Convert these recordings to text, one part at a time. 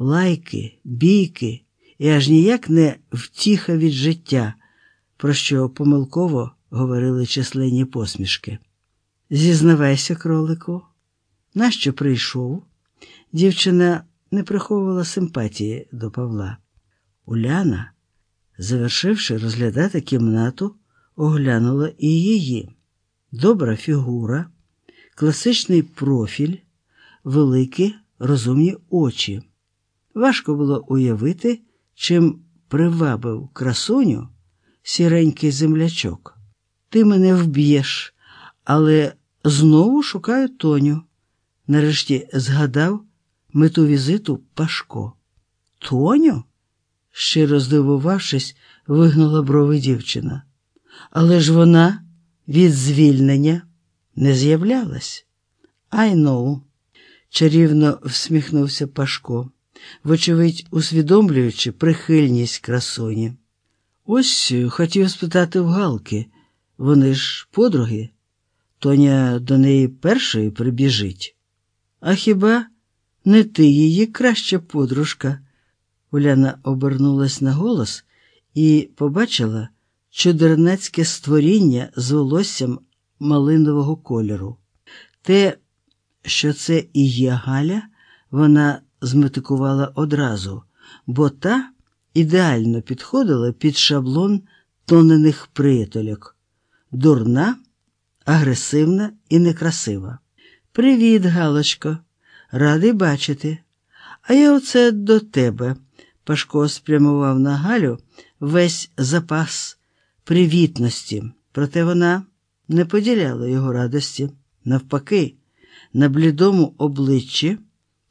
лайки, бійки і аж ніяк не втіха від життя, про що помилково говорили численні посмішки. Зізнавайся, кролику, нащо прийшов? Дівчина не приховувала симпатії до Павла. Уляна, завершивши розглядати кімнату, оглянула і її. Добра фігура, класичний профіль, великі розумні очі. Важко було уявити, чим привабив красуню сіренький землячок. Ти мене вб'єш, але знову шукаю Тоню. Нарешті згадав мету візиту Пашко. Тоню? щиро здивувавшись, вигнула брови дівчина. Але ж вона від звільнення не з'являлась. «I know», – чарівно всміхнувся Пашко, вочевидь, усвідомлюючи прихильність красуні. Ось хотів спитати в Галки, вони ж подруги. Тоня до неї першої прибіжить. А хіба не ти її краща подружка? Уляна обернулась на голос і побачила чудернацьке створіння з волоссям малинового кольору. Те, що це і є Галя, вона зметикувала одразу, бо та ідеально підходила під шаблон тонених приятельок. Дурна, агресивна і некрасива. Привіт, Галочко, радий бачити. А я оце до тебе. Пашко спрямував на Галю весь запас привітності, проте вона не поділяла його радості. Навпаки, на блідому обличчі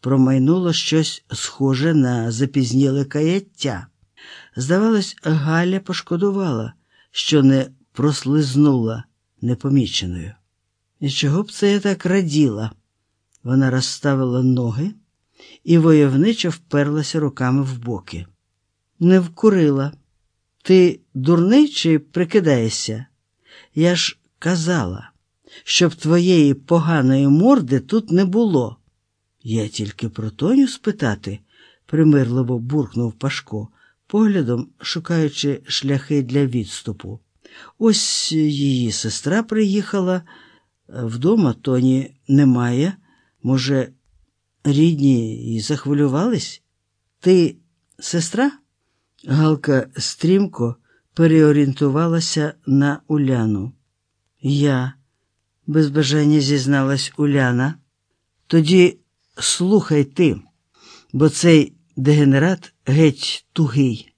промайнуло щось схоже на запізніле каяття. Здавалось, Галя пошкодувала, що не прослизнула непоміченою. І чого б це я так раділа? Вона розставила ноги і войовничо вперлася руками в боки. Не вкурила. Ти дурний чи прикидаєшся? Я ж казала, щоб твоєї поганої морди тут не було. Я тільки про Тоню спитати, примирливо буркнув Пашко, поглядом шукаючи шляхи для відступу. Ось її сестра приїхала, вдома Тоні немає. Може, рідні і захвилювались? Ти сестра? Галка стрімко переорієнтувалася на Уляну. Я, без бажання зізналась Уляна. Тоді слухай ти, бо цей дегенерат геть тугий.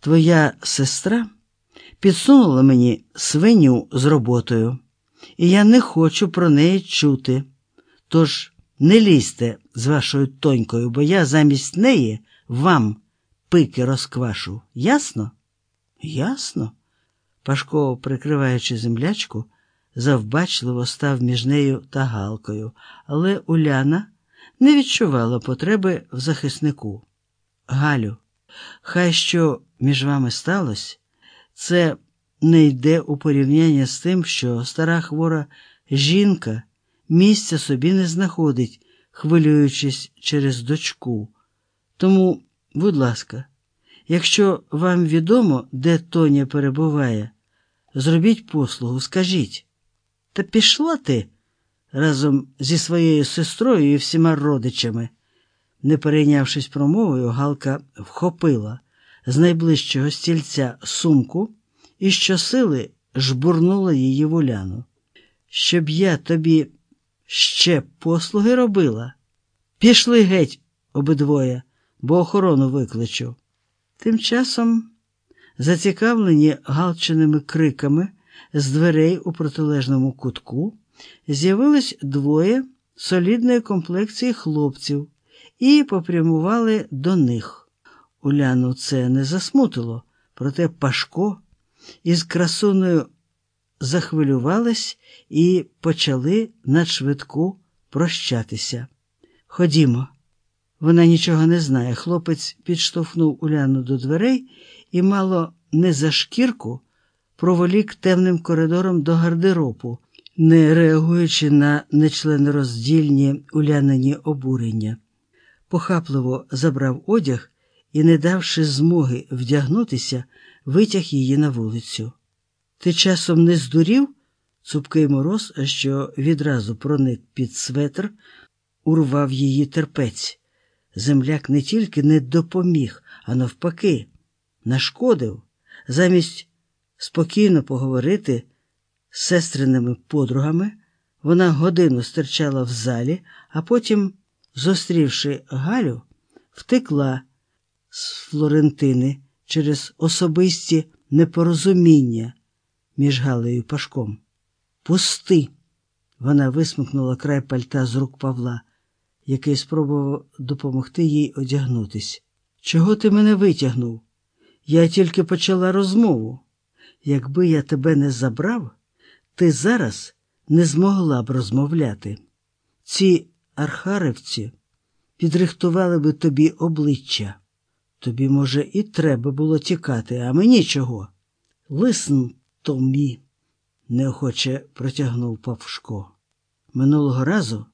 Твоя сестра підсунула мені свиню з роботою, і я не хочу про неї чути. Тож не лізьте з вашою тонькою, бо я замість неї вам пики розквашу. Ясно? Ясно. Пашко, прикриваючи землячку, завбачливо став між нею та Галкою, але Уляна не відчувала потреби в захиснику. Галю, хай що між вами сталося, це не йде у порівняння з тим, що стара хвора жінка місця собі не знаходить, хвилюючись через дочку. Тому, будь ласка, якщо вам відомо, де Тоня перебуває, зробіть послугу, скажіть. Та пішла ти разом зі своєю сестрою і всіма родичами. Не перейнявшись промовою, Галка вхопила з найближчого стільця сумку і щосили жбурнула її в уляну. Щоб я тобі ще послуги робила. Пішли геть обидвоє, бо охорону викличу. Тим часом, зацікавлені галченими криками з дверей у протилежному кутку, з'явились двоє солідної комплекції хлопців і попрямували до них. Уляну це не засмутило, проте Пашко із красуною захвилювались і почали надшвидку прощатися. Ходімо, вона нічого не знає. Хлопець підштовхнув Уляну до дверей і, мало не за шкірку, проволік темним коридором до гардеробу, не реагуючи на нечленороздільні улянині обурення. похапливо забрав одяг і, не давши змоги вдягнутися, витяг її на вулицю. Ти часом не здурів? Цупкий мороз, що відразу проник під светр, урвав її терпець. Земляк не тільки не допоміг, а навпаки, нашкодив, замість спокійно поговорити сестриними подругами, вона годину стирчала в залі, а потім, зустрівши Галю, втекла з Флорентини через особисті непорозуміння між Галею і Пашком. Пусти. Вона висмикнула край пальта з рук Павла, який спробував допомогти їй одягнутись. Чого ти мене витягнув? Я тільки почала розмову. Якби я тебе не забрав, ти зараз не змогла б розмовляти. Ці архаревці підрихтували би тобі обличчя. Тобі, може, і треба було тікати, а мені чого? Лисн Томі, неохоче протягнув Павшко. Минулого разу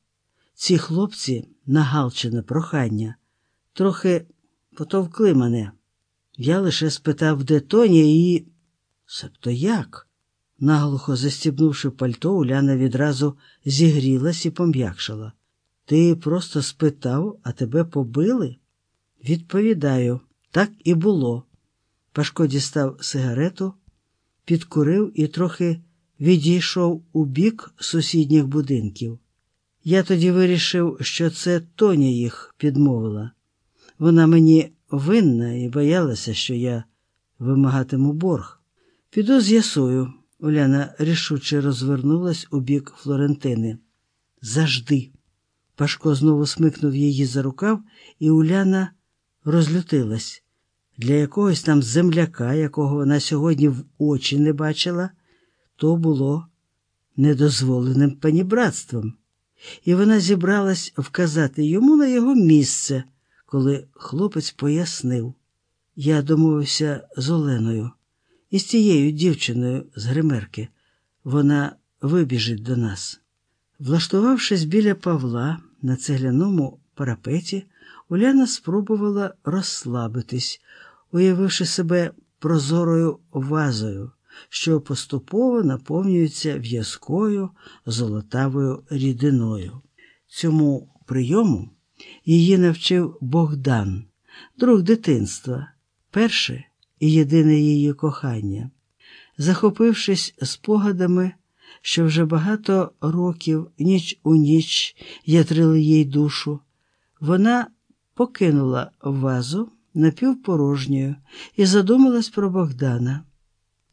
ці хлопці на Галчине прохання трохи потовкли мене. Я лише спитав, де Тоня, і. Себто як? Наглухо застібнувши пальто, Уляна відразу зігрілась і пом'якшала. Ти просто спитав, а тебе побили? Відповідаю, так і було. Пашко дістав сигарету, підкурив і трохи відійшов у бік сусідніх будинків. Я тоді вирішив, що це Тоня їх підмовила. Вона мені винна і боялася, що я вимагатиму борг. Піду з'ясую. Уляна рішуче розвернулась у бік Флорентини. Завжди. Пашко знову смикнув її за рукав, і Уляна розлютилась. Для якогось там земляка, якого вона сьогодні в очі не бачила, то було недозволеним панібратством. І вона зібралась вказати йому на його місце, коли хлопець пояснив. Я домовився з Оленою і з тією дівчиною з гримерки. Вона вибіжить до нас. Влаштувавшись біля Павла на цегляному парапеті, Уляна спробувала розслабитись, уявивши себе прозорою вазою, що поступово наповнюється в'язкою золотавою рідиною. Цьому прийому її навчив Богдан, друг дитинства, перше і єдине її кохання. Захопившись спогадами, що вже багато років ніч у ніч ятрили їй душу, вона покинула вазу напівпорожньою і задумалась про Богдана.